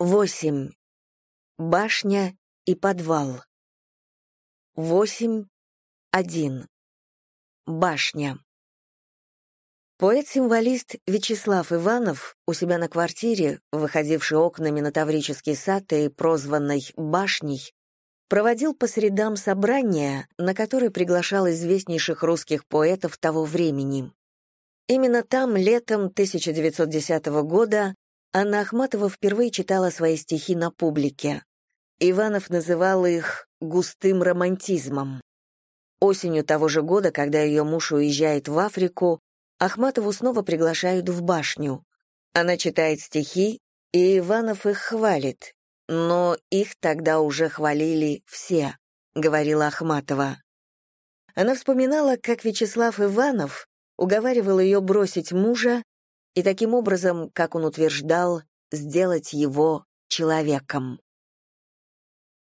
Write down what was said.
Восемь. Башня и подвал. Восемь. Один. Башня. Поэт-символист Вячеслав Иванов у себя на квартире, выходивший окнами на Таврический сад и прозванной «башней», проводил по средам собрания, на которые приглашал известнейших русских поэтов того времени. Именно там летом 1910 года Анна Ахматова впервые читала свои стихи на публике. Иванов называл их «густым романтизмом». Осенью того же года, когда ее муж уезжает в Африку, Ахматову снова приглашают в башню. Она читает стихи, и Иванов их хвалит. Но их тогда уже хвалили все, говорила Ахматова. Она вспоминала, как Вячеслав Иванов уговаривал ее бросить мужа и таким образом, как он утверждал, сделать его человеком.